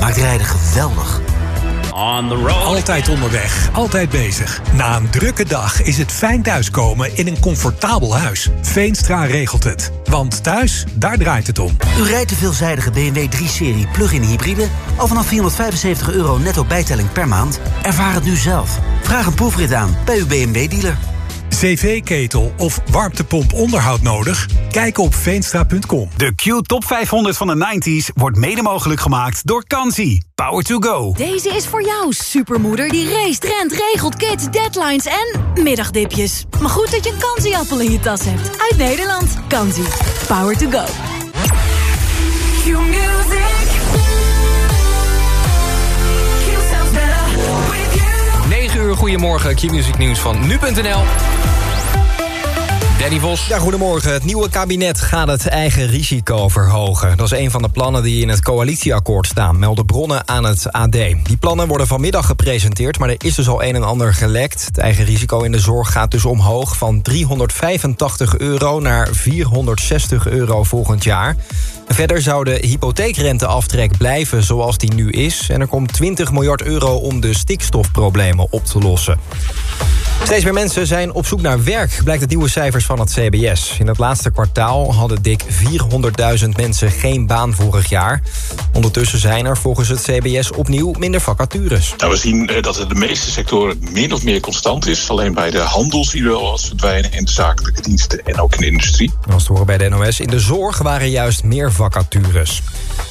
Maakt rijden geweldig. On the road. Altijd onderweg, altijd bezig. Na een drukke dag is het fijn thuiskomen in een comfortabel huis. Veenstra regelt het. Want thuis, daar draait het om. U rijdt de veelzijdige BMW 3-serie plug-in hybride... al vanaf 475 euro netto bijtelling per maand? Ervaar het nu zelf. Vraag een proefrit aan bij uw BMW-dealer. Cv-ketel of warmtepomp onderhoud nodig? Kijk op veenstra.com. De Q Top 500 van de 90s wordt mede mogelijk gemaakt door Kansi. Power to go. Deze is voor jou, supermoeder die race, rent, regelt, kids, deadlines en middagdipjes. Maar goed dat je een Kansi-appel in je tas hebt. Uit Nederland. Kansi. Power to go. 9 uur, goedemorgen. Q-music nieuws van nu.nl. Danny Vos. Ja, goedemorgen. Het nieuwe kabinet gaat het eigen risico verhogen. Dat is een van de plannen die in het coalitieakkoord staan... melden bronnen aan het AD. Die plannen worden vanmiddag gepresenteerd... maar er is dus al een en ander gelekt. Het eigen risico in de zorg gaat dus omhoog... van 385 euro naar 460 euro volgend jaar. Verder zou de hypotheekrenteaftrek blijven zoals die nu is... en er komt 20 miljard euro om de stikstofproblemen op te lossen. Steeds meer mensen zijn op zoek naar werk, blijkt uit nieuwe cijfers van het CBS. In het laatste kwartaal hadden dik 400.000 mensen geen baan vorig jaar. Ondertussen zijn er volgens het CBS opnieuw minder vacatures. Nou, we zien eh, dat het de meeste sectoren min of meer constant is. Alleen bij de handel zien we wel wat verdwijnen in de zakelijke diensten en ook in de industrie. Als te horen bij de NOS, in de zorg waren juist meer vacatures.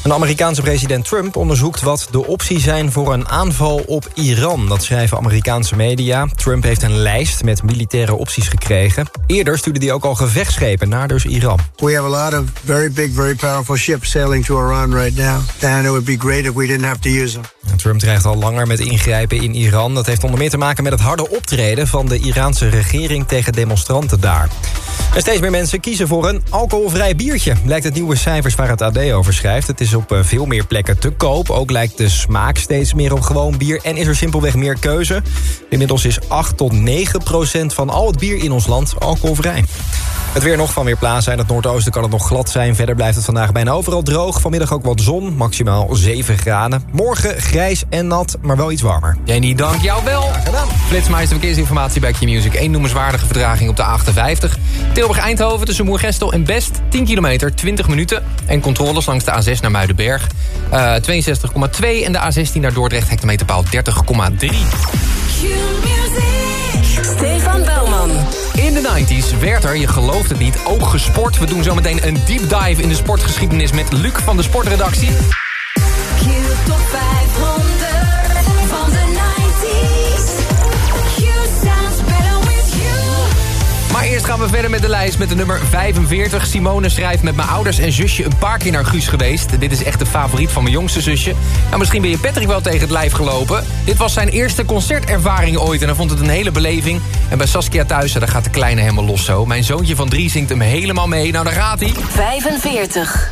Een Amerikaanse president Trump onderzoekt wat de opties zijn voor een aanval op Iran. Dat schrijven Amerikaanse media. Trump heeft een lijst met militaire opties gekregen. Eerder stuurde hij ook al gevechtsschepen naar dus Iran. We have a lot of very big, very powerful ships sailing to Iran right now. And it would be great if we didn't have to use them. Trump dreigt al langer met ingrijpen in Iran. Dat heeft onder meer te maken met het harde optreden van de Iraanse regering tegen demonstranten daar. Steeds meer mensen kiezen voor een alcoholvrij biertje. Lijkt het nieuwe cijfers waar het AD over schrijft. Het is op eh, veel meer plekken te koop. Ook lijkt de smaak steeds meer op gewoon bier. En is er simpelweg meer keuze. Inmiddels is 8 tot 9 procent van al het bier in ons land alcoholvrij. Het weer nog van Weerplaza. In het noordoosten kan het nog glad zijn. Verder blijft het vandaag bijna overal droog. Vanmiddag ook wat zon, maximaal 7 graden. Morgen grijs en nat, maar wel iets warmer. Jenny, dank jou wel. Ja, gedaan. Flitsmeister verkeersinformatie bij Q-Music. Eén noemenswaardige verdraging op de 58. Tilburg-Eindhoven tussen Moergestel en Best. 10 kilometer, 20 minuten. En controles langs de A6 naar Muidenberg. Uh, 62,2 en de A16 naar Dordrecht hectometerpaal 30,3. Stefan Belman. In de 90s werd er, je gelooft het niet, ook gesport. We doen zometeen een deep dive in de sportgeschiedenis met Luc van de sportredactie. Q top 500 eerst gaan we verder met de lijst met de nummer 45. Simone schrijft met mijn ouders en zusje een paar keer naar Guus geweest. Dit is echt de favoriet van mijn jongste zusje. Nou, misschien ben je Patrick wel tegen het lijf gelopen. Dit was zijn eerste concertervaring ooit en hij vond het een hele beleving. En bij Saskia thuis, daar gaat de kleine helemaal los zo. Mijn zoontje van drie zingt hem helemaal mee. Nou, daar gaat hij. 45.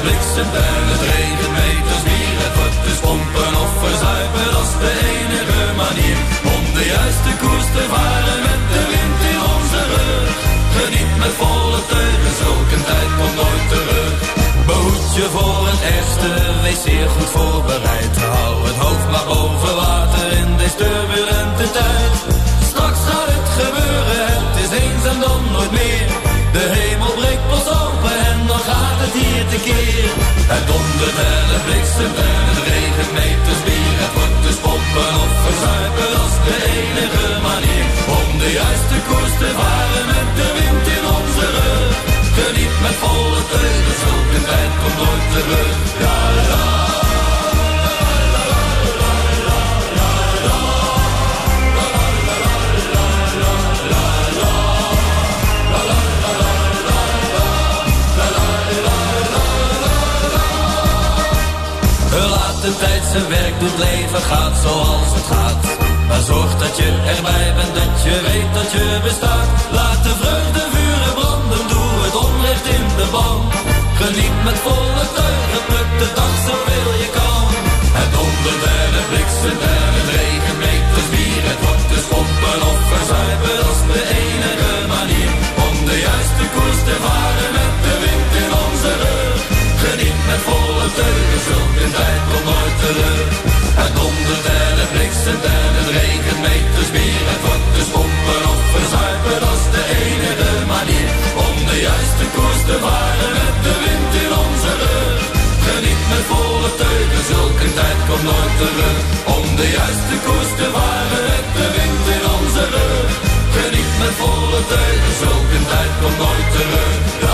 Het bliksemt en het meters bier. Het wordt dus pompen of verzuipen, dat de enige manier. Om de juiste koers te varen met de wind in onze rug. Geniet met volle teugen, zulke tijd komt nooit terug. Behoed je voor het ergste, wees zeer goed voorbereid. Hou het hoofd maar boven water in deze turbulente tijd. Straks gaat het gebeuren, het is eens en dan nooit meer. De hemel breekt pas Het dondert en het bliksemt en het meters bier. Het wordt dus pompen of verzuipen, is de enige manier. Om de juiste koers te varen met de wind in onze rug. Geniet met volle teugen, zulke tijd komt nooit terug. Ja, ja. De tijd zijn werk doet leven gaat zoals het gaat. Maar zorg dat je erbij bent, dat je weet dat je bestaat. Laat de vreugdevuren branden, doe het onrecht in de ban. Geniet met volle teugen, pluk de dag zoveel je kan. Het het bliksemt en het regent meters bier. Het wordt dus pompen of verzuipen, dat de enige manier. Om de juiste koers te varen met de wind in onze rug. Geniet met volle teugen, zulke tijd komt nooit terug. Het dondert en het bliksemt en het regent wordt dus pompen of verzuipen, dat is de enige manier. Om de juiste koers te varen met de wind in onze rug. Geniet met volle teugen, zulke tijd komt nooit terug. Om de juiste koers te varen met de wind in onze rug. Geniet met volle teugen, zulke tijd komt nooit terug.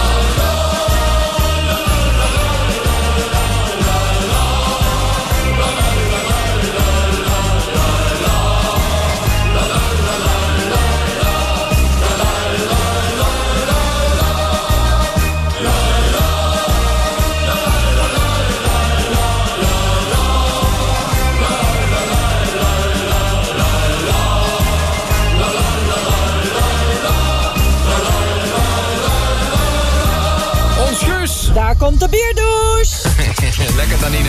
Komt de bierdouche. Lekker, Danine.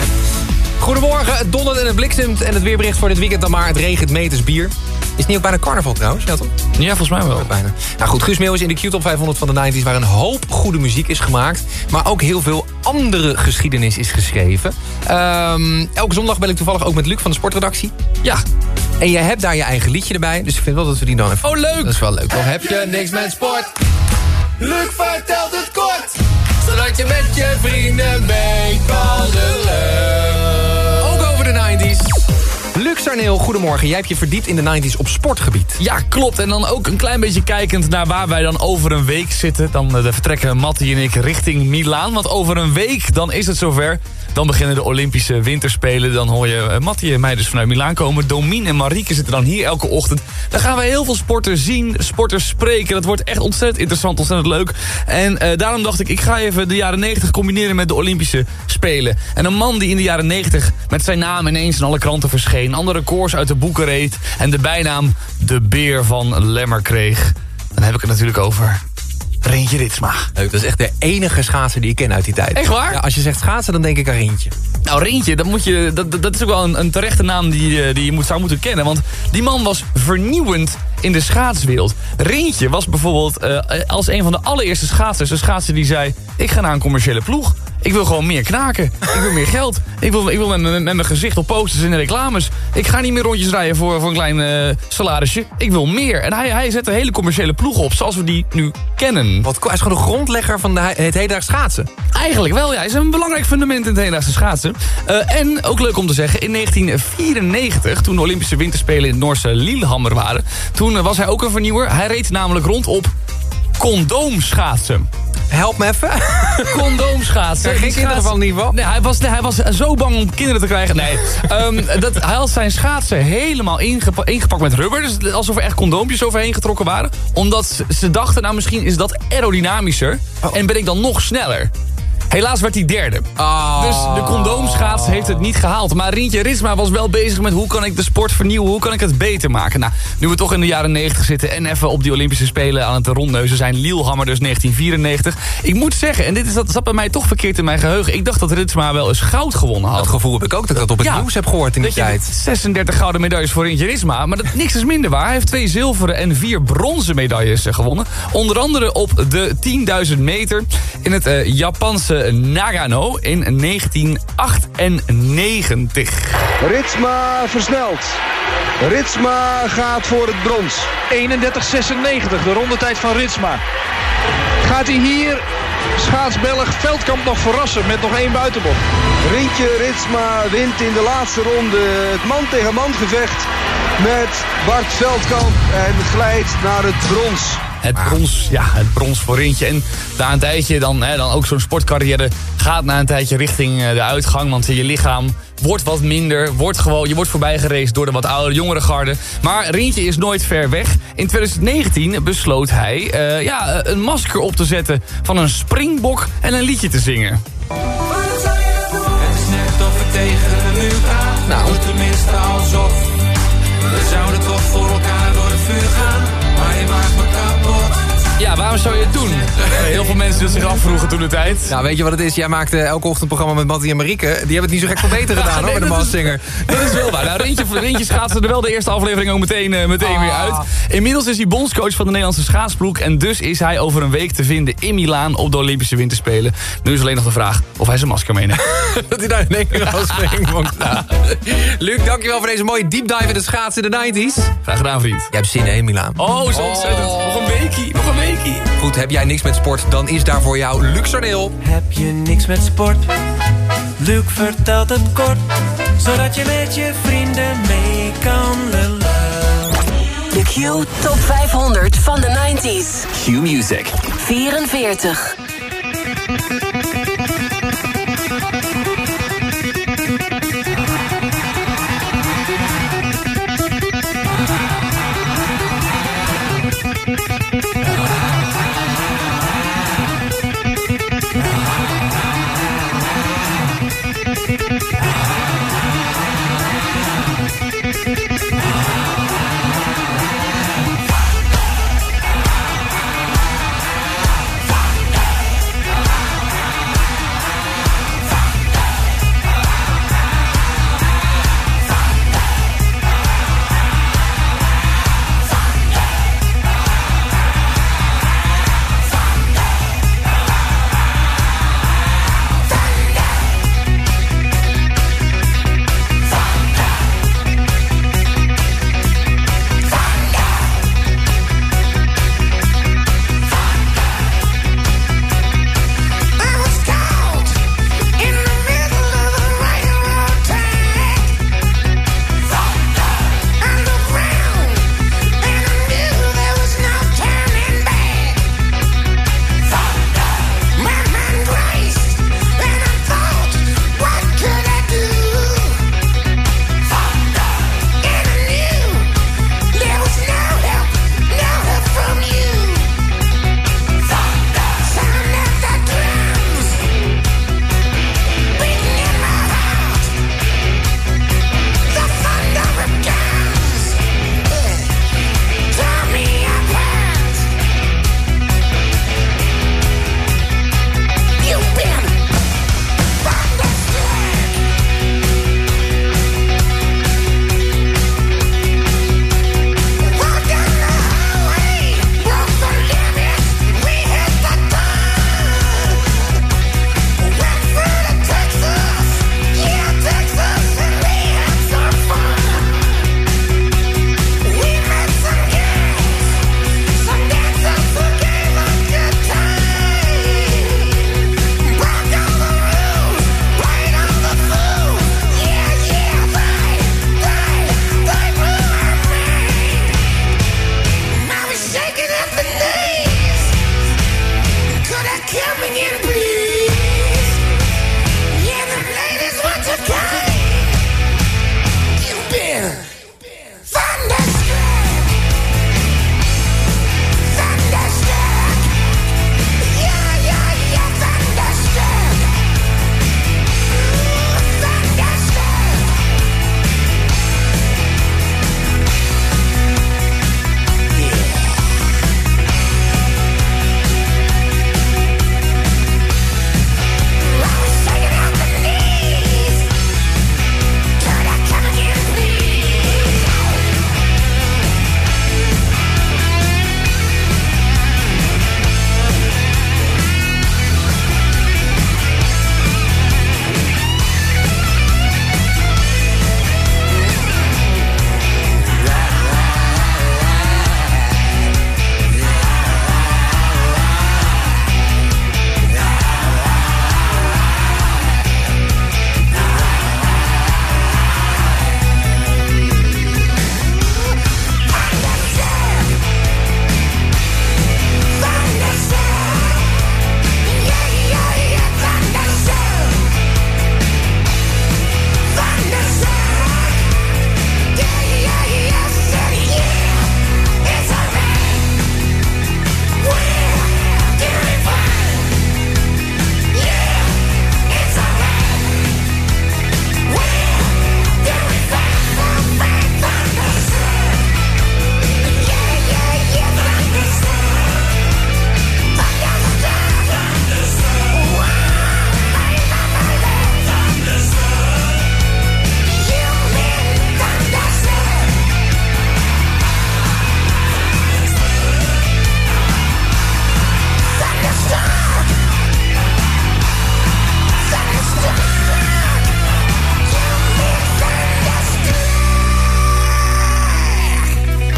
Goedemorgen, het dondert en het bliksemt en het weerbericht voor dit weekend dan maar. Het regent meters bier. Is het niet ook bijna carnaval trouwens, ja toch? Ja, volgens mij wel. Bijna. Nou goed, Guus Meeuw is in de Q-top 500 van de 90s... waar een hoop goede muziek is gemaakt... maar ook heel veel andere geschiedenis is geschreven. Ehm, elke zondag ben ik toevallig ook met Luc van de sportredactie. Ja. En jij hebt daar je eigen liedje erbij... dus ik vind wel dat we die dan even... Oh, leuk! Dat is wel leuk. Dan heb je niks met sport. Luc vertelt het kort. Zodat je met je vrienden mee kan lullen. Luc goedemorgen. Jij hebt je verdiept in de 90s op sportgebied. Ja, klopt. En dan ook een klein beetje kijkend naar waar wij dan over een week zitten. Dan eh, vertrekken Mattie en ik richting Milaan. Want over een week, dan is het zover. Dan beginnen de Olympische Winterspelen. Dan hoor je uh, Mattie en mij dus vanuit Milaan komen. Domien en Marieke zitten dan hier elke ochtend. Dan gaan we heel veel sporters zien, sporters spreken. Dat wordt echt ontzettend interessant, ontzettend leuk. En uh, daarom dacht ik, ik ga even de jaren 90 combineren met de Olympische Spelen. En een man die in de jaren 90 met zijn naam ineens in alle kranten verscheen. Andere records uit de boeken reed. En de bijnaam de beer van Lemmer kreeg. Dan heb ik het natuurlijk over Rintje Ritsma. Leuk, dat is echt de enige schaatser die ik ken uit die tijd. Echt waar? Ja, als je zegt schaatsen, dan denk ik aan Rintje. Nou, Rintje, dat, moet je, dat, dat is ook wel een, een terechte naam die, eh, die je moet, zou moeten kennen. Want die man was vernieuwend in de schaatswereld. Rintje was bijvoorbeeld uh, als een van de allereerste schaatsers... een schaatser die zei, ik ga naar een commerciële ploeg. Ik wil gewoon meer knaken. Ik wil meer geld. Ik wil, ik wil met, met, met mijn gezicht op posters en reclames. Ik ga niet meer rondjes rijden voor, voor een klein uh, salarisje. Ik wil meer. En hij, hij zet een hele commerciële ploeg op, zoals we die nu kennen. Wat, hij is gewoon de grondlegger van de, het hedendaags schaatsen. Eigenlijk wel, ja. Hij is een belangrijk fundament in het hedendaagse schaatsen. Uh, en, ook leuk om te zeggen, in 1994, toen de Olympische Winterspelen in het Noorse Lillehammer waren... toen was hij ook een vernieuwer. Hij reed namelijk rond op condoomschaatsen. Help me even. Condoomschaatsen. Geen kinderen van niveau? Nee, hij was, hij was zo bang om kinderen te krijgen. Nee, um, dat, hij had zijn schaatsen helemaal ingepa ingepakt met rubber. Dus alsof er echt condoompjes overheen getrokken waren. Omdat ze dachten, nou misschien is dat aerodynamischer. Oh. En ben ik dan nog sneller. Helaas werd hij derde. Oh. Dus de condoomschaats heeft het niet gehaald. Maar Rientje Risma was wel bezig met hoe kan ik de sport vernieuwen? Hoe kan ik het beter maken? Nou, nu we toch in de jaren 90 zitten en even op die Olympische Spelen aan het rondneuzen zijn. Lillehammer dus 1994. Ik moet zeggen, en dit is, dat zat bij mij toch verkeerd in mijn geheugen. Ik dacht dat Ritsma wel eens goud gewonnen had. Dat gevoel heb ik ook dat ik dat op het ja, nieuws heb gehoord in die tijd. 36 gouden medailles voor Rientje Risma. Maar dat, niks is minder waar. Hij heeft twee zilveren en vier bronzen medailles gewonnen. Onder andere op de 10.000 meter in het uh, Japanse Nagano in 1998. Ritsma versnelt. Ritsma gaat voor het brons. 31.96, de rondetijd van Ritsma. Gaat hij hier schaatsbelg Veldkamp nog verrassen met nog één buitenbocht? Rintje Ritsma wint in de laatste ronde het man tegen man gevecht met Bart Veldkamp en glijdt naar het brons. Het brons, ja, het brons voor Rintje. En na een tijdje, dan, hè, dan ook zo'n sportcarrière... gaat na een tijdje richting de uitgang. Want je lichaam wordt wat minder. Wordt gewoon, je wordt voorbij gereisd door de wat oudere, jongere garde. Maar Rintje is nooit ver weg. In 2019 besloot hij uh, ja, een masker op te zetten... van een springbok en een liedje te zingen. Het is net of ik tegen de muur praat. Nou. Tenminste alsof. We Ja, waarom zou je het doen? Heel veel mensen die zich afvroegen toen de tijd. Nou, weet je wat het is? Jij maakte elke ochtend een programma met Mattie en Marieke. Die hebben het niet zo gek veel beter gedaan, hoor, nee, met de dat is- Maas Singer. Dat is wel waar. Nou, Rintje, Rintje schaatsen er wel de eerste aflevering ook meteen, eh, meteen weer uit. Inmiddels is hij bondscoach van de Nederlandse schaatsploeg. En dus is hij over een week te vinden in Milaan op de Olympische Winterspelen. Nu is alleen nog de vraag of hij zijn masker meeneemt. dat hij daar in één keer als Nou, Luc, dankjewel voor deze mooie deep dive in de schaatsen in de 90s. Graag gedaan, vriend. Jij hebt zin, hè, in Milaan? Oh, zo ontzettend. Nog een weekie, nog een weekie. Goed, heb jij niks met sport, dan is daar voor jou Luc Sardeel. Heb je niks met sport? Luc vertelt het kort, zodat je met je vrienden mee kan lullen. De Q Top 500 van de 90s. Q Music. 44.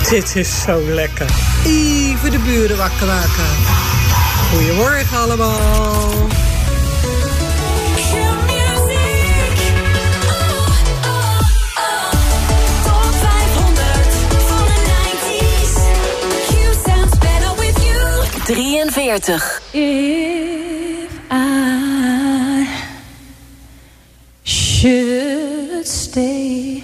Dit is zo lekker. Even de buren wakker maken. Goedemorgen allemaal. Drieënveertig. If I should stay.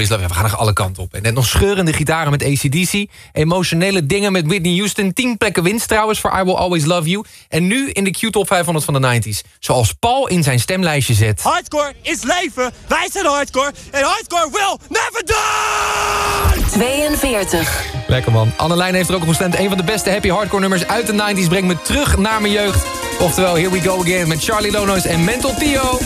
Always Love. We gaan nog alle kanten op. En net nog scheurende gitaren met ACDC. Emotionele dingen met Whitney Houston. 10 plekken winst trouwens voor I Will Always Love You. En nu in de Q-top 500 van de 90s. Zoals Paul in zijn stemlijstje zet. Hardcore is leven. Wij zijn hardcore. En hardcore will never die! 42. Lekker man. Annelijn heeft er ook op gestemd. Een van de beste happy hardcore nummers uit de 90s. Brengt me terug naar mijn jeugd. Oftewel, Here We Go Again met Charlie Lonois en Mental Tio.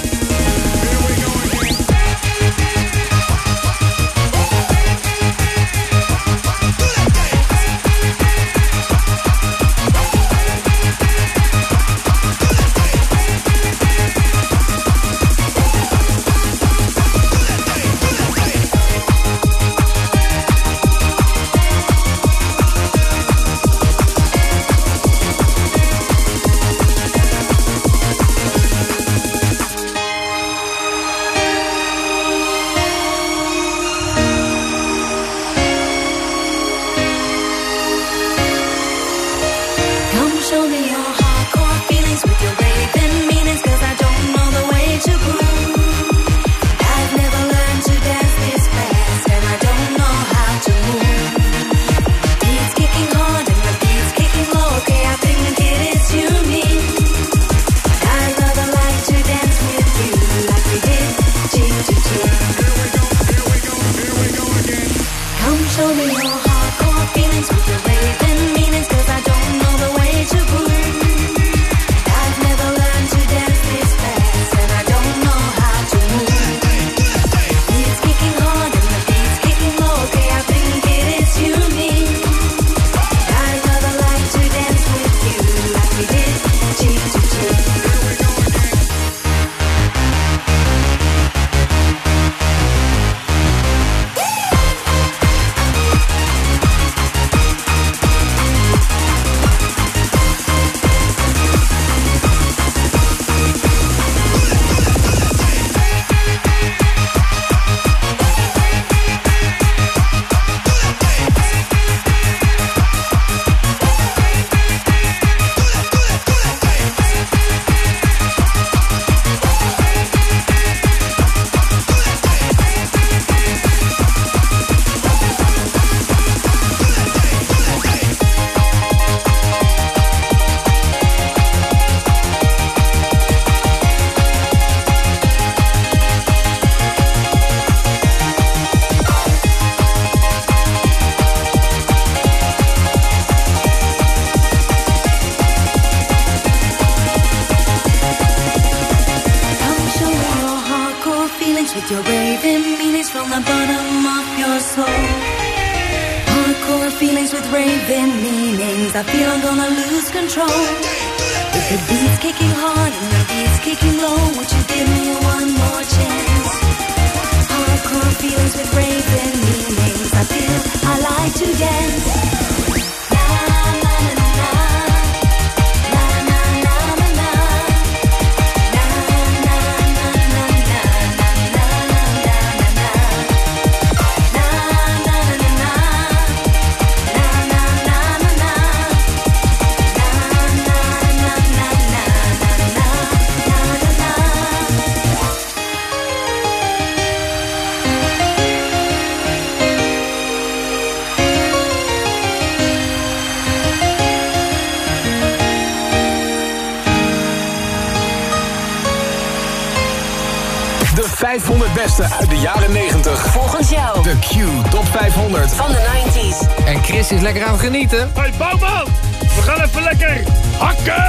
Lekker aan het genieten. Hey Bouwman, we gaan even lekker hakken!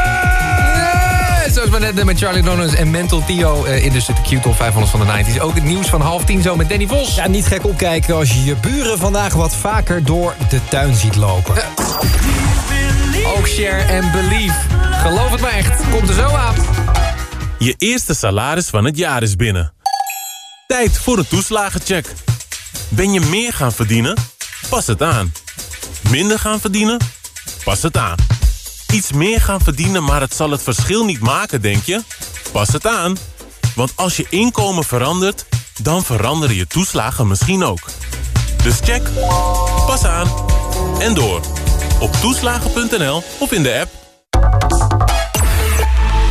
Zoals we net met Charlie Donuts en Mental Tio eh, in de Q-top 500 van de 90s. Ook het nieuws van half tien zo met Danny Vos. Ja, niet gek opkijken als je je buren vandaag wat vaker door de tuin ziet lopen. Ook share en believe. Geloof het maar echt. Komt er zo aan. Je eerste salaris van het jaar is binnen. Tijd voor een toeslagencheck. Ben je meer gaan verdienen? Pas het aan. Minder gaan verdienen? Pas het aan. Iets meer gaan verdienen, maar het zal het verschil niet maken, denk je? Pas het aan. Want als je inkomen verandert, dan veranderen je toeslagen misschien ook. Dus check, pas aan en door. Op toeslagen.nl of in de app.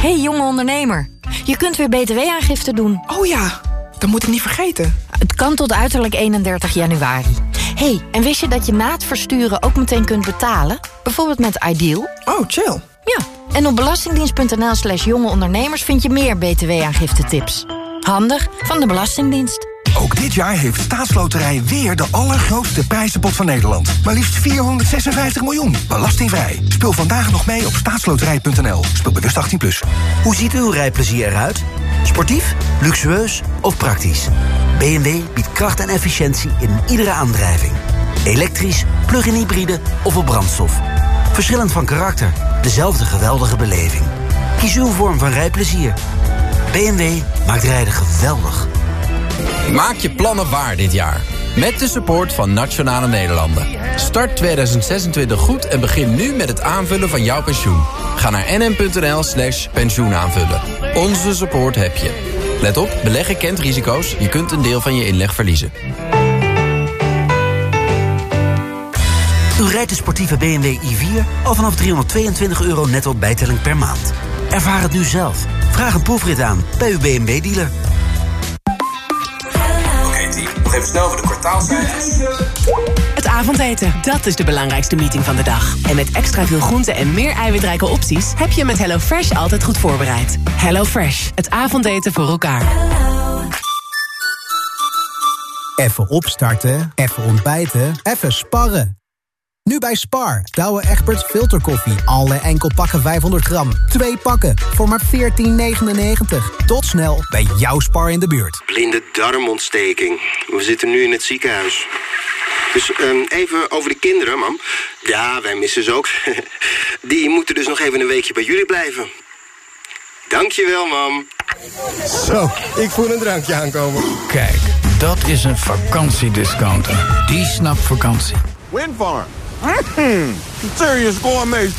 Hey jonge ondernemer, je kunt weer btw-aangifte doen. Oh ja, Dan moet ik niet vergeten. Het kan tot uiterlijk 31 januari. Hey, en wist je dat je na het versturen ook meteen kunt betalen? Bijvoorbeeld met Ideal? Oh, chill. Ja, en op belastingdienst.nl slash jonge ondernemers... vind je meer btw-aangifte-tips. Handig van de Belastingdienst. Ook dit jaar heeft Staatsloterij weer de allergrootste prijzenpot van Nederland. Maar liefst 456 miljoen. Belastingvrij. Speel vandaag nog mee op staatsloterij.nl. Speel bewust 18+. Plus. Hoe ziet uw rijplezier eruit? Sportief, luxueus of praktisch? BMW biedt kracht en efficiëntie in iedere aandrijving. Elektrisch, plug-in hybride of op brandstof. Verschillend van karakter, dezelfde geweldige beleving. Kies uw vorm van rijplezier. BMW maakt rijden geweldig. Maak je plannen waar dit jaar. Met de support van Nationale Nederlanden. Start 2026 goed en begin nu met het aanvullen van jouw pensioen. Ga naar nm.nl slash pensioenaanvullen. Onze support heb je. Let op, beleggen kent risico's. Je kunt een deel van je inleg verliezen. U rijdt de sportieve BMW i4 al vanaf 322 euro netto bijtelling per maand. Ervaar het nu zelf. Vraag een proefrit aan bij uw BMW-dealer. Oké team, nog even snel voor de kwartaalcijfers. Avondeten, dat is de belangrijkste meeting van de dag. En met extra veel groenten en meer eiwitrijke opties... heb je met HelloFresh altijd goed voorbereid. HelloFresh, het avondeten voor elkaar. Even opstarten, even ontbijten, even sparren. Nu bij Spar, Douwe Egberts filterkoffie. Alle enkel pakken 500 gram. Twee pakken voor maar 14,99. Tot snel bij jouw Spar in de buurt. Blinde darmontsteking. We zitten nu in het ziekenhuis. Dus ehm, even over de kinderen, mam. Ja, wij missen ze ook. Die moeten dus nog even een weekje bij jullie blijven. Dankjewel, mam. Zo, ik voel een drankje aankomen. Kijk, dat is een vakantiediscounter. Die snapt vakantie. Windfarm. Mm, serious gourmet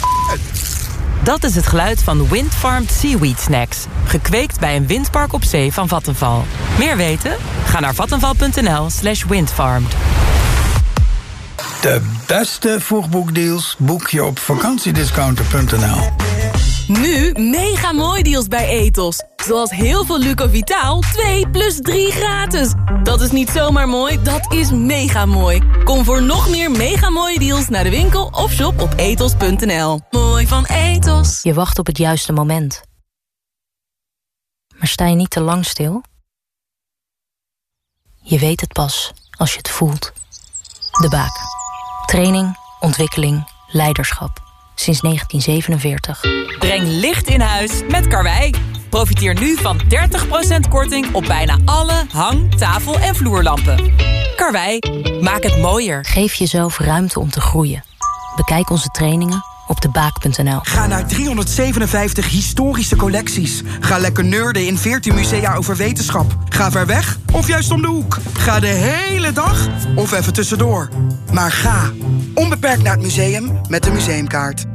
Dat is het geluid van Windfarmed Seaweed Snacks. Gekweekt bij een windpark op zee van Vattenval. Meer weten? Ga naar vattenval.nl slash windfarmed. De beste vroegboekdeals boek je op vakantiediscounter.nl. Nu mega mooi deals bij Ethos. Zoals heel veel Luco Vitaal 2 plus 3 gratis. Dat is niet zomaar mooi, dat is mega mooi. Kom voor nog meer mega mooie deals naar de winkel of shop op ethos.nl. Mooi van Ethos. Je wacht op het juiste moment. Maar sta je niet te lang stil? Je weet het pas als je het voelt. De Baak. Training, ontwikkeling, leiderschap. Sinds 1947. Breng licht in huis met Karwei. Profiteer nu van 30% korting op bijna alle hang-, tafel- en vloerlampen. Karwei, maak het mooier. Geef jezelf ruimte om te groeien. Bekijk onze trainingen op debaak.nl. Ga naar 357 historische collecties. Ga lekker nerden in 14 musea over wetenschap. Ga ver weg of juist om de hoek. Ga de hele dag of even tussendoor. Maar ga onbeperkt naar het museum met de museumkaart.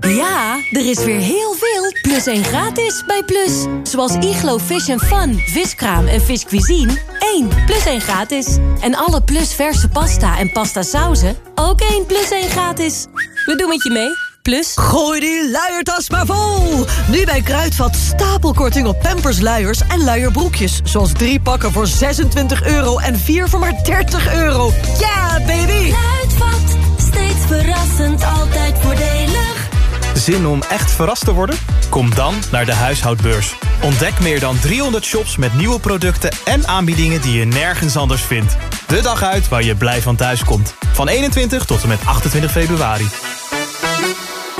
Ja, er is weer heel veel plus 1 gratis bij Plus. Zoals Iglo Fish and Fun, viskraam en viscuisine. 1 plus 1 gratis. En alle Plus verse pasta en pasta sauzen. Ook 1 plus 1 gratis. We doen het je mee. Plus... Gooi die luiertas maar vol! Nu bij Kruidvat stapelkorting op Pampers luiers en luierbroekjes. Zoals drie pakken voor 26 euro en vier voor maar 30 euro. Ja, baby! Kruidvat, steeds verrassend, altijd voordelig. Zin om echt verrast te worden? Kom dan naar de huishoudbeurs. Ontdek meer dan 300 shops met nieuwe producten en aanbiedingen die je nergens anders vindt. De dag uit waar je blij van thuis komt. Van 21 tot en met 28 februari.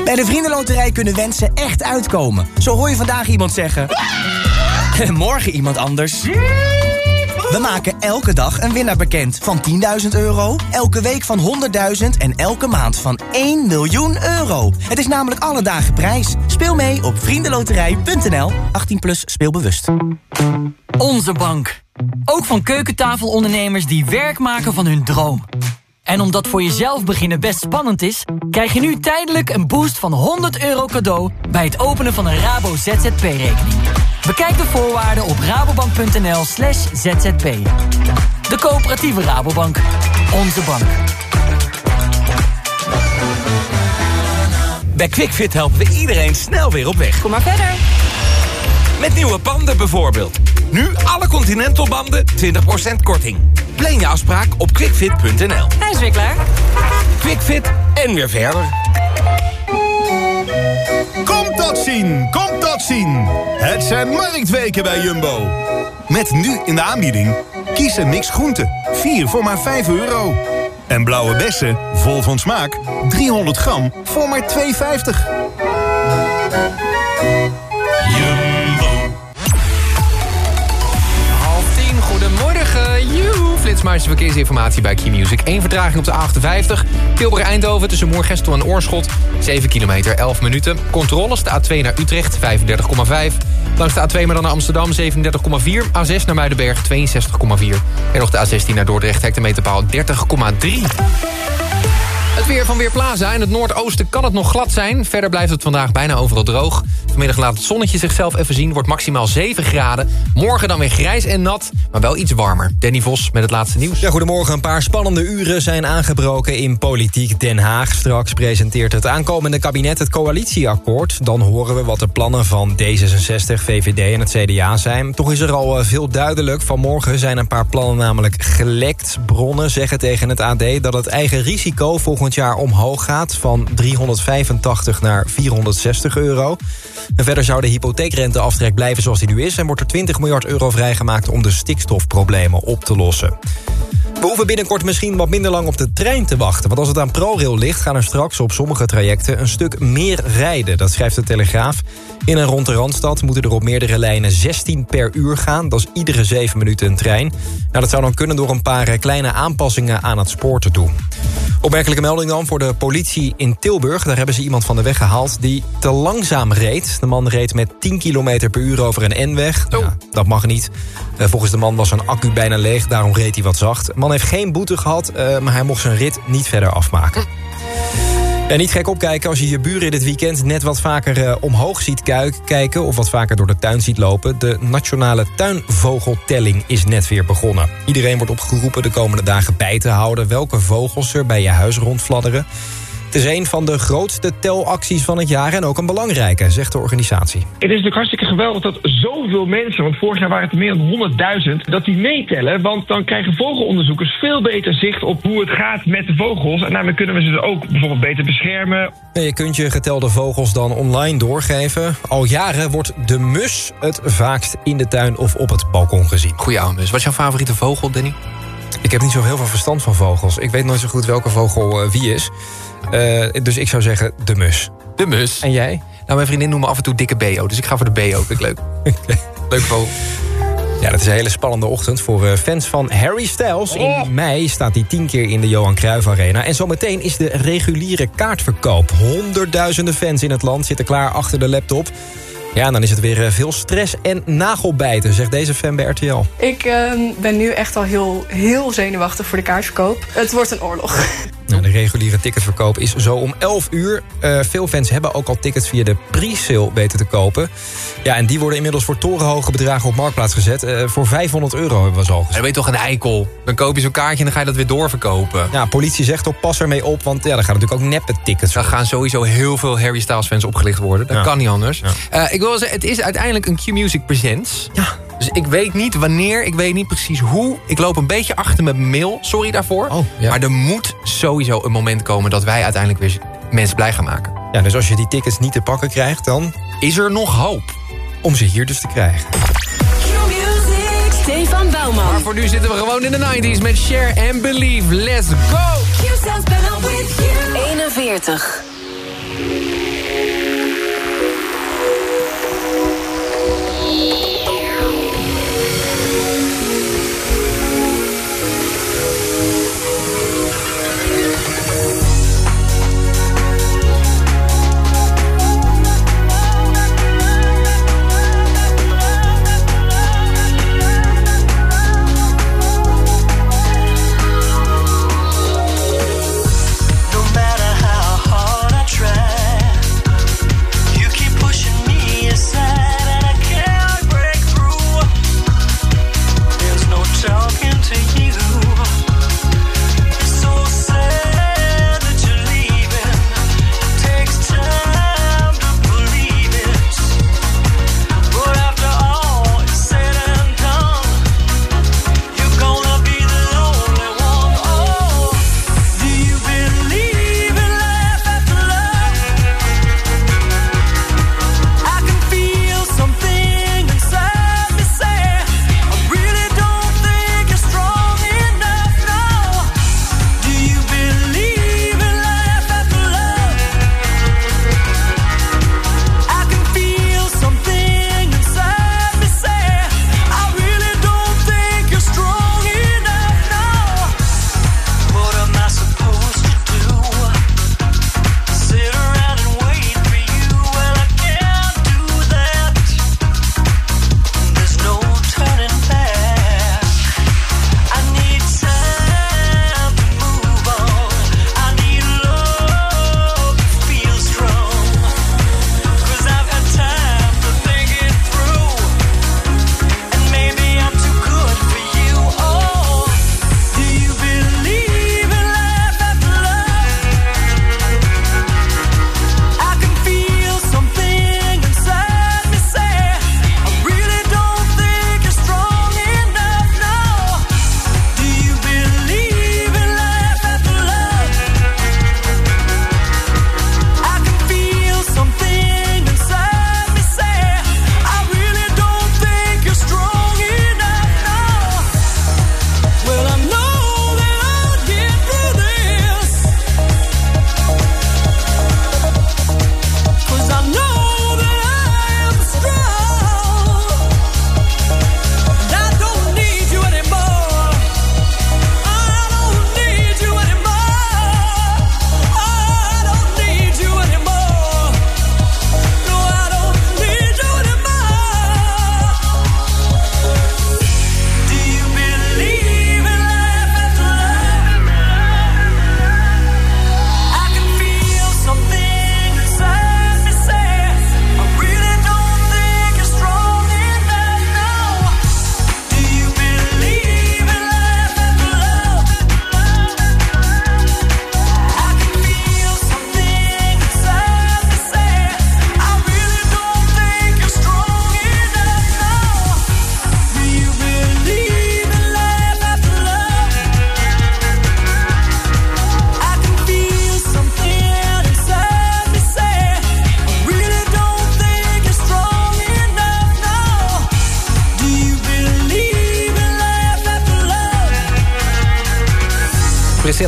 Bij de Vriendenloterij kunnen wensen echt uitkomen. Zo hoor je vandaag iemand zeggen... En morgen iemand anders... We maken elke dag een winnaar bekend. Van 10.000 euro, elke week van 100.000 en elke maand van 1 miljoen euro. Het is namelijk alle dagen prijs. Speel mee op vriendenloterij.nl. 18 plus speelbewust. Onze bank. Ook van keukentafelondernemers die werk maken van hun droom. En omdat voor jezelf beginnen best spannend is... krijg je nu tijdelijk een boost van 100 euro cadeau... bij het openen van een Rabo ZZP-rekening. Bekijk de voorwaarden op rabobank.nl slash zzp. De coöperatieve Rabobank. Onze bank. Bij QuickFit helpen we iedereen snel weer op weg. Kom maar verder. Met nieuwe panden bijvoorbeeld. Nu alle Continental banden 20% korting. Plan je afspraak op quickfit.nl. Hij is weer klaar. Quickfit en weer verder. Komt dat zien, komt dat zien. Het zijn marktweken bij Jumbo. Met nu in de aanbieding... kies een mix groenten. 4 voor maar 5 euro. En blauwe bessen, vol van smaak... 300 gram voor maar 2,50. Flitsmeister verkeersinformatie bij Q-Music. Eén vertraging op de A58. Tilburg-Eindhoven tussen Moergestel en Oorschot. 7 kilometer, 11 minuten. Controles, de A2 naar Utrecht, 35,5. Langs de A2 maar dan naar Amsterdam, 37,4. A6 naar Muidenberg, 62,4. En nog de A16 naar Dordrecht, hectometerpaal 30,3. Het weer van Weerplaza. In het noordoosten kan het nog glad zijn. Verder blijft het vandaag bijna overal droog. Vanmiddag laat het zonnetje zichzelf even zien. Wordt maximaal 7 graden. Morgen dan weer grijs en nat, maar wel iets warmer. Danny Vos met het laatste nieuws. Ja, goedemorgen. Een paar spannende uren zijn aangebroken in Politiek Den Haag. Straks presenteert het aankomende kabinet het coalitieakkoord. Dan horen we wat de plannen van D66, VVD en het CDA zijn. Toch is er al eh, veel duidelijk. Vanmorgen zijn een paar plannen namelijk gelekt. Bronnen zeggen tegen het AD dat het eigen risico volgend jaar omhoog gaat... van 385 naar 460 euro. En verder zou de hypotheekrenteaftrek blijven zoals die nu is... en wordt er 20 miljard euro vrijgemaakt om de stikstofproblemen op te lossen. We hoeven binnenkort misschien wat minder lang op de trein te wachten. Want als het aan ProRail ligt, gaan er straks op sommige trajecten... een stuk meer rijden, dat schrijft de Telegraaf. In en rond de Randstad moeten er op meerdere lijnen 16 per uur gaan. Dat is iedere 7 minuten een trein. Nou, dat zou dan kunnen door een paar eh, kleine aanpassingen aan het spoor te doen. Opmerkelijke melding dan voor de politie in Tilburg. Daar hebben ze iemand van de weg gehaald die te langzaam reed. De man reed met 10 km per uur over een N-weg. Ja, dat mag niet. Eh, volgens de man was zijn accu bijna leeg, daarom reed hij wat zacht. De man heeft geen boete gehad, eh, maar hij mocht zijn rit niet verder afmaken. En niet gek opkijken als je je buren dit weekend net wat vaker eh, omhoog ziet kijken... of wat vaker door de tuin ziet lopen. De nationale tuinvogeltelling is net weer begonnen. Iedereen wordt opgeroepen de komende dagen bij te houden... welke vogels er bij je huis rondfladderen. Het is een van de grootste telacties van het jaar en ook een belangrijke, zegt de organisatie. Het is natuurlijk hartstikke geweldig dat zoveel mensen, want vorig jaar waren het er meer dan 100.000, dat die meetellen. Want dan krijgen vogelonderzoekers veel beter zicht op hoe het gaat met de vogels. En daarmee kunnen we ze ook bijvoorbeeld beter beschermen. En je kunt je getelde vogels dan online doorgeven. Al jaren wordt de mus het vaakst in de tuin of op het balkon gezien. Goeie oude mus. Wat is jouw favoriete vogel, Danny? Ik heb niet zo heel veel verstand van vogels. Ik weet nooit zo goed welke vogel eh, wie is. Eh, dus ik zou zeggen de mus. De mus. En jij? Nou, mijn vriendin noemt me af en toe dikke BO. Dus ik ga voor de BO. Vind ik leuk. leuk vogel. Ja, dat is een hele spannende ochtend voor eh, fans van Harry Styles. In mei staat hij tien keer in de Johan Cruijff Arena. En zometeen is de reguliere kaartverkoop. Honderdduizenden fans in het land zitten klaar achter de laptop. Ja, en dan is het weer eh, veel stress en nagelbijten, zegt deze fan bij RTL. Ik ehm, ben nu echt al heel, heel zenuwachtig voor de kaartverkoop. Het wordt een oorlog. Nou, de reguliere ticketverkoop is zo om 11 uur. Eh, veel fans hebben ook al tickets via de pre-sale weten te kopen. Ja, en die worden inmiddels voor torenhoge bedragen op marktplaats gezet. Eh, voor 500 euro hebben we ze al gezien. Dan ben je toch een eikel. Dan koop je zo'n kaartje en dan ga je dat weer doorverkopen. Ja, politie zegt op pas ermee op, want ja, dan gaan natuurlijk ook neppe tickets. Dan gaan sowieso heel veel Harry Styles fans opgelicht worden. Dat Ja. kan niet anders. Eh, ik wil wel zeggen, het is uiteindelijk een Q-Music Presents. Ja. Dus ik weet niet wanneer, ik weet niet precies hoe. Ik loop een beetje achter met mijn mail, sorry daarvoor. Maar er moet sowieso een moment komen dat wij uiteindelijk weer mensen blij gaan maken. Ja, dus als je die tickets niet te pakken krijgt, dan... Is er nog hoop? Om ze hier dus te krijgen. Stefan Bouwman. Maar voor nu zitten we gewoon in de 90s met Share and Believe. Let's go! 41.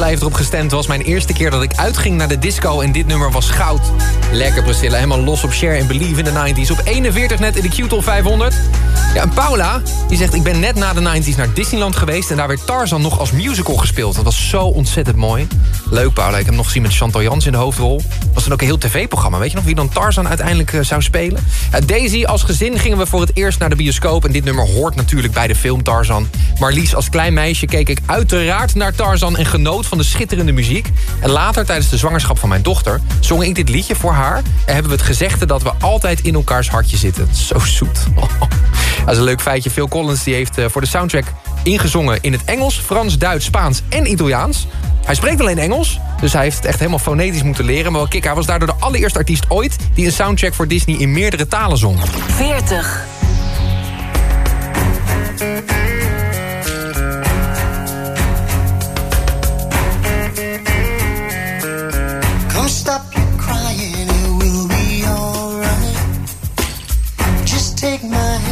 Heeft erop gestemd. was mijn eerste keer dat ik uitging naar de disco en dit nummer was goud. Lekker Priscilla, helemaal los op Share en Believe in de 90s. Op 41 net in de Q-top 500. Ja, en Paula, die zegt ik ben net na de 90s naar Disneyland geweest... en daar werd Tarzan nog als musical gespeeld. Dat was zo ontzettend mooi. Leuk Paula, ik heb hem nog gezien met Chantal Jans in de hoofdrol. Was dan ook een heel tv-programma. Weet je nog wie dan Tarzan uiteindelijk uh, zou spelen? Ja, Daisy, als gezin gingen we voor het eerst naar de bioscoop... en dit nummer hoort natuurlijk bij de film Tarzan. Marlies, als klein meisje keek ik uiteraard naar Tarzan... en genoot van de schitterende muziek. En later, tijdens de zwangerschap van mijn dochter... zong ik dit liedje voor haar... en hebben we het gezegde dat we altijd in elkaars hartje zitten. Zo zoet. Dat is een leuk feitje. Phil Collins die heeft voor de soundtrack ingezongen in het Engels, Frans, Duits, Spaans en Italiaans. Hij spreekt alleen Engels, dus hij heeft het echt helemaal fonetisch moeten leren. Maar kijk, hij was daardoor de allereerste artiest ooit... die een soundtrack voor Disney in meerdere talen zong. 40. Take my hand,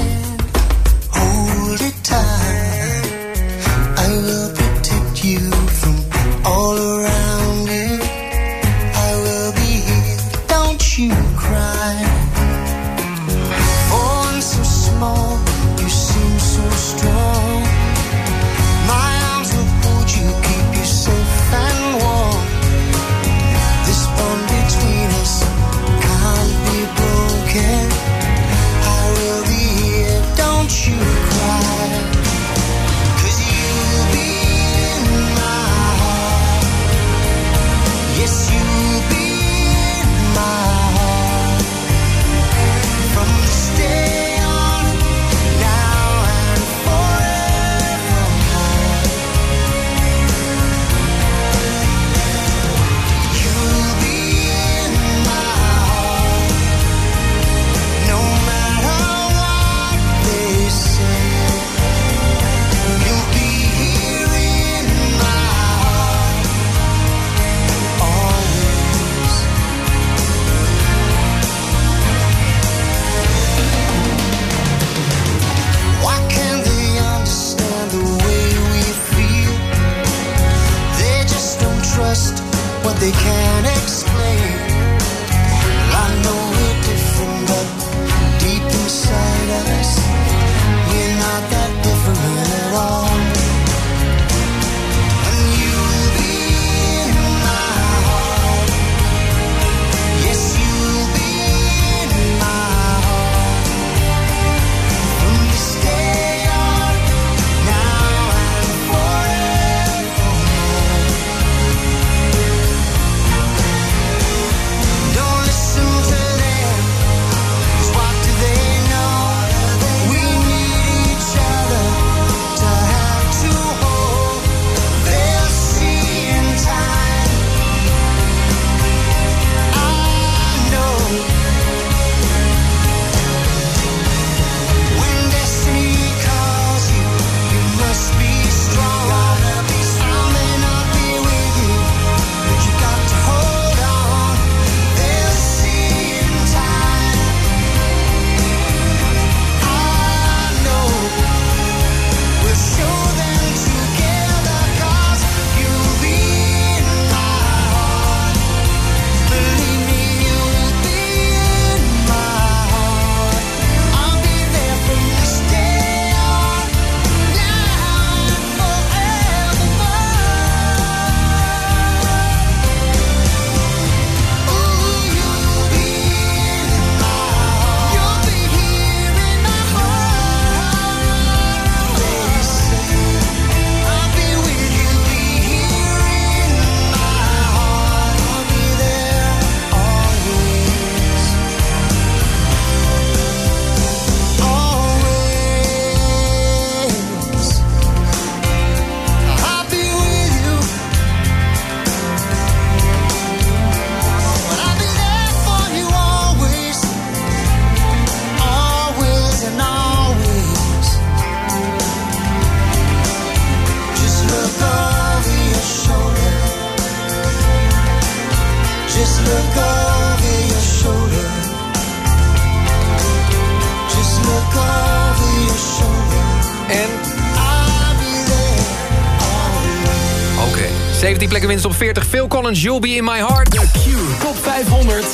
winst op 40. Phil Collins, You'll Be In My Heart. De Q Top 500.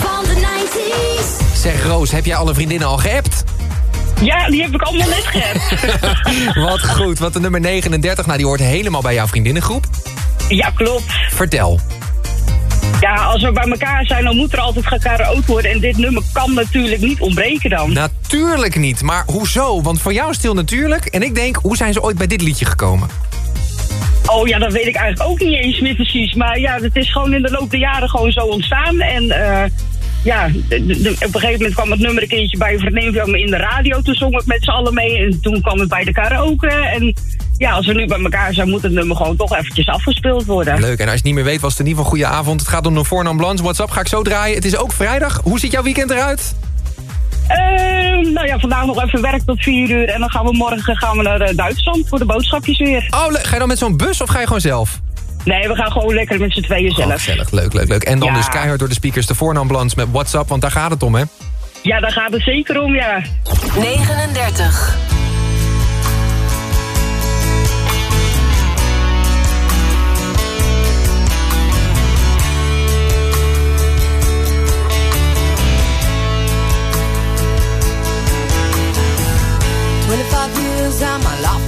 Van de 90s. Zeg Roos, heb jij alle vriendinnen al geappt? Ja, die heb ik allemaal net geappt. Wat goed, want de nummer 39, nou, die hoort helemaal bij jouw vriendinnengroep. Ja, klopt. Vertel. Ja, als we bij elkaar zijn, dan moet er altijd gekaraoke worden. En dit nummer kan natuurlijk niet ontbreken dan. Natuurlijk niet, maar hoezo? Want voor jou is stil natuurlijk. En ik denk, hoe zijn ze ooit bij dit liedje gekomen? Oh ja, dat weet ik eigenlijk ook niet eens meer precies. Maar ja, het is gewoon in de loop der jaren gewoon zo ontstaan. En eh, ja, op een gegeven moment kwam het nummer een keertje bij me in de radio. Toen zong ik met z'n allen mee. En toen kwam het bij de karaoke. En ja, als we nu bij elkaar zijn, moet het nummer gewoon toch eventjes afgespeeld worden. Leuk, en als je niet meer weet, was het in ieder geval goede avond. Het gaat om de voornaam Blans. WhatsApp ga ik zo draaien. Het is ook vrijdag. Hoe ziet jouw weekend eruit? Ehm, nou ja, vandaag nog even werk tot vier uur. En dan gaan we morgen gaan we naar eh, Duitsland voor de boodschapjes weer. Oh, ga je dan met zo'n bus of ga je gewoon zelf? Nee, we gaan gewoon lekker met z'n tweeën zelf. Oh, gezellig, leuk, leuk, leuk. En dan Ja. dus keihard door de speakers de voornaam Blans met WhatsApp, want daar gaat het om, hè? Ja, daar gaat het zeker om, ja. 39.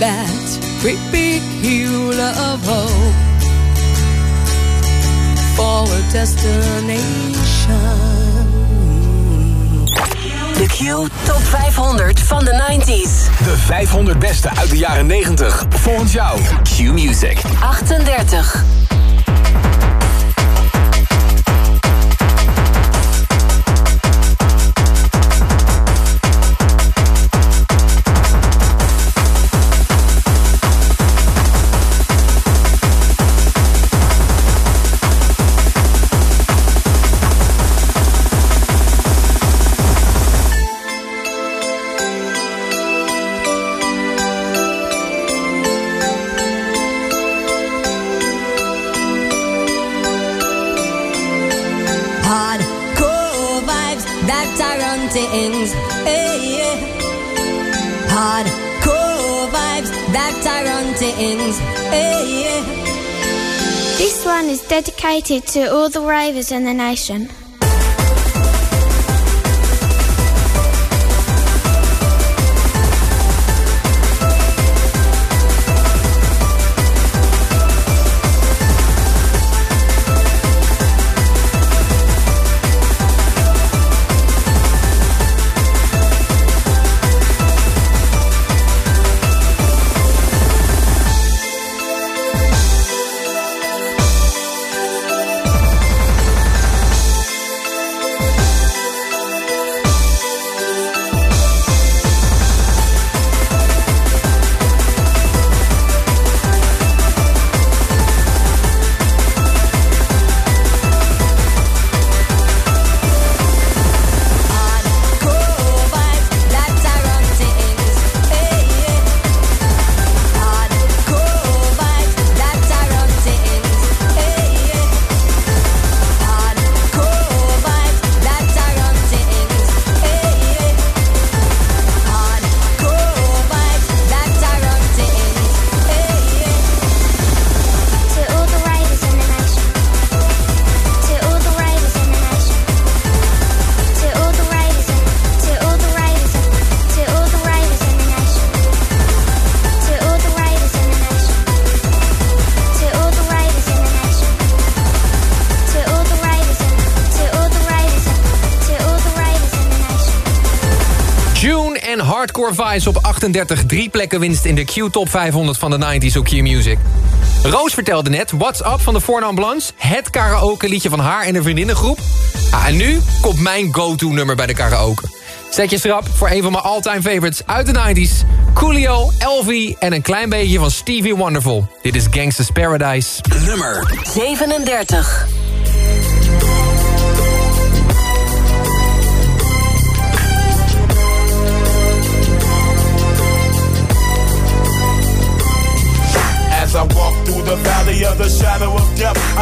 that great big hill of hope for a destination. De Q Top 500 van de 90s. De 500 beste uit de jaren 90. Volgens jou. Q Music. 38. Dedicated to all the ravers in the nation. Vice op 38. Drie plekken winst in de Q-top 500 van de 90s op Q-Music. Roos vertelde net What's Up van de Voornambulance. Het karaoke liedje van haar en een vriendinnengroep. Ah, en nu komt mijn go-to nummer bij de karaoke. Zet je schrap voor een van mijn all-time favorites uit de 90s. Coolio, Elvie en een klein beetje van Stevie Wonderful. Dit is Gangsta's Paradise. Nummer 37.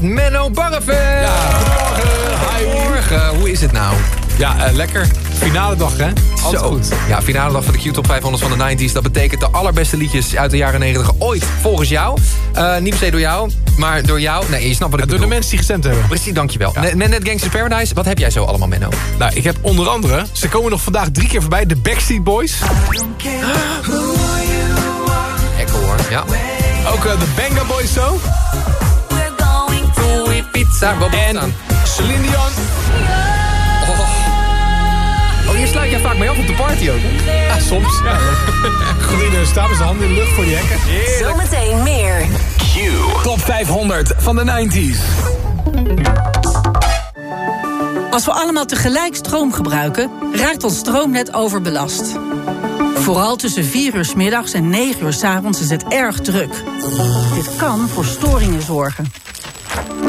met Menno Barreveld. Ja, goedemorgen. Goedemorgen. Hoe is het nou? Ja, eh, lekker. Finale dag, hè? Altijd Zo. goed. Ja, finale dag van de Q-top 500 van de 90s. Dat betekent de allerbeste liedjes uit de jaren 90 ooit volgens jou. Eh, niet per se door jou, maar door jou. Nee, je snapt wat ik Door bedoel. de mensen die gestemd hebben. Precies, dankjewel. Net, net Gangsters Paradise, wat heb jij zo allemaal, Menno? Nou, ik heb onder andere... Ze komen nog vandaag drie keer voorbij. De Backstreet Boys. Echo hoor, ja. Ook eh, de Banga Boys zo. Pizza, wat En Celine Dion. Oh, hier sluit jij vaak mee af op de party ook, hè? Ja, soms. Ja. Godine staat met zijn handen in de lucht voor die hekken. Zometeen meer. Q. Top 500 van de 90s. Als we allemaal tegelijk stroom gebruiken, raakt ons stroomnet overbelast. Vooral tussen 4 uur 's middags en 9 uur 's avonds is het erg druk. Dit kan voor storingen zorgen.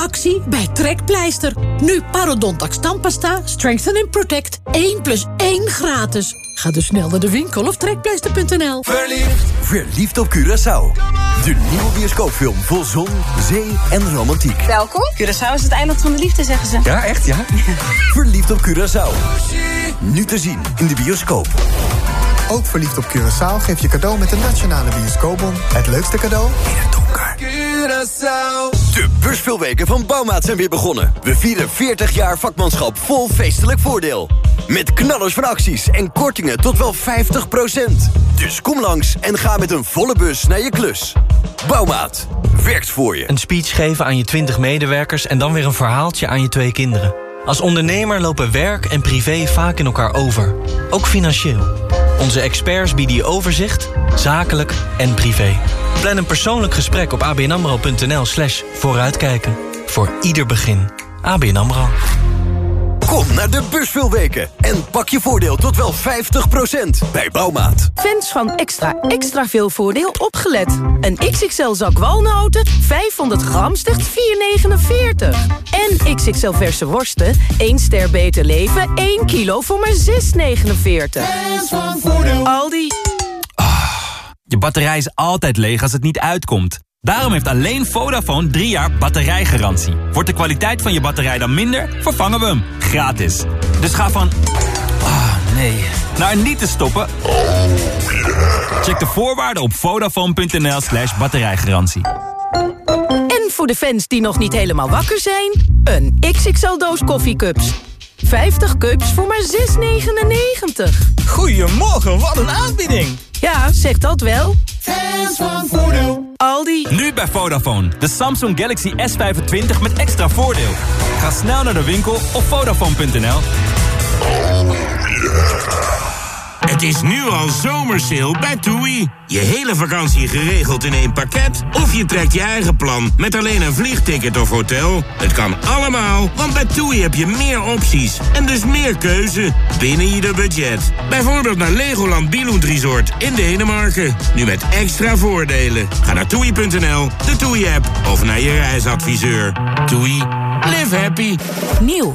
actie bij Trekpleister. Nu Parodontax tandpasta, Strengthen and Protect. 1 plus 1 gratis. Ga dus snel naar de winkel of trekpleister.nl. Verliefd op Curaçao. De nieuwe bioscoopfilm vol zon, zee en romantiek. Welkom. Curaçao is het eiland van de liefde, zeggen ze. Ja, echt ja? Verliefd op Curaçao. Nu te zien in de bioscoop. Ook verliefd op Curaçao geef je cadeau met de Nationale Bioscoopbon. Het leukste cadeau? De beursveelweken van Bouwmaat zijn weer begonnen. We vieren 40 jaar vakmanschap vol feestelijk voordeel. Met knallers van acties en kortingen tot wel 50%. Dus kom langs en ga met een volle bus naar je klus. Bouwmaat. Werkt voor je. Een speech geven aan je 20 medewerkers en dan weer een verhaaltje aan je twee kinderen. Als ondernemer lopen werk en privé vaak in elkaar over. Ook financieel. Onze experts bieden je overzicht, zakelijk en privé. Plan een persoonlijk gesprek op abnamro.nl slash vooruitkijken. Voor ieder begin. ABN AMRO. Kom naar de beursveelweken en pak je voordeel tot wel 50% bij Bouwmaat. Fans van extra extra veel voordeel opgelet. Een XXL zak walnoten, 500 gram, slechts 4,49. En XXL verse worsten, 1 ster beter leven, 1 kilo voor maar 6,49. Aldi. Je batterij is altijd leeg als het niet uitkomt. Daarom heeft alleen Vodafone 3 jaar batterijgarantie. Wordt de kwaliteit van je batterij dan minder, vervangen we hem. Gratis. Dus ga van... Ah, nee. Naar niet te stoppen... Check de voorwaarden op vodafone.nl slash batterijgarantie. En voor de fans die nog niet helemaal wakker zijn... een XXL doos koffiecups. 50 cups voor maar 6,99. Goedemorgen, wat een aanbieding! Ja, zeg dat wel. Fans van voordeel. Aldi. Nu bij Vodafone. De Samsung Galaxy S25 met extra voordeel. Ga snel naar de winkel of vodafone.nl. Het is nu al zomersale bij TUI. Je hele vakantie geregeld in één pakket? Of je trekt je eigen plan met alleen een vliegticket of hotel? Het kan allemaal, want bij TUI heb je meer opties. En dus meer keuze binnen je budget. Bijvoorbeeld naar Legoland Billund Resort in Denemarken. Nu met extra voordelen. Ga naar toei.nl, de TUI-app of naar je reisadviseur. TUI. Live happy. Nieuw.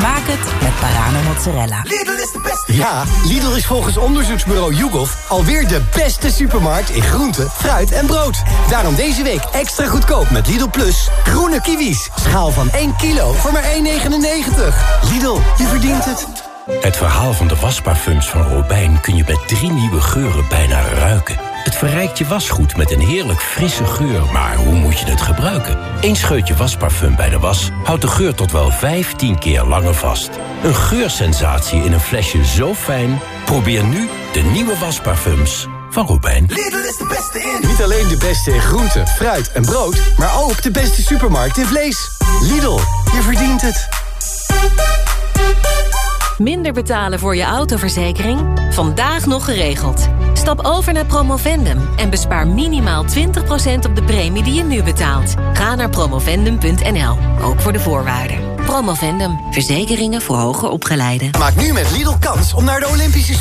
Maak het met Parano mozzarella. Ja, Lidl is volgens onderzoeksbureau YouGov alweer de beste supermarkt in groente, fruit en brood. Daarom deze week extra goedkoop met Lidl Plus. Groene kiwis, schaal van 1 kilo voor maar 1,99. Lidl, je verdient het. Het verhaal van de wasparfums van Robijn kun je met drie nieuwe geuren bijna ruiken. Het verrijkt je wasgoed met een heerlijk frisse geur, maar hoe moet je het gebruiken? Eén scheutje wasparfum bij de was houdt de geur tot wel 15 keer langer vast. Een geursensatie in een flesje zo fijn? Probeer nu de nieuwe wasparfums van Robijn. Lidl is de beste in. Niet alleen de beste in groente, fruit en brood, maar ook de beste supermarkt in vlees. Lidl, je verdient het. Minder betalen voor je autoverzekering? Vandaag nog geregeld. Stap over naar Promovendum en bespaar minimaal 20% op de premie die je nu betaalt. Ga naar promovendum.nl, ook voor de voorwaarden. Promovendum, verzekeringen voor hoger opgeleiden. Maak nu met Lidl kans om naar de Olympische Spelen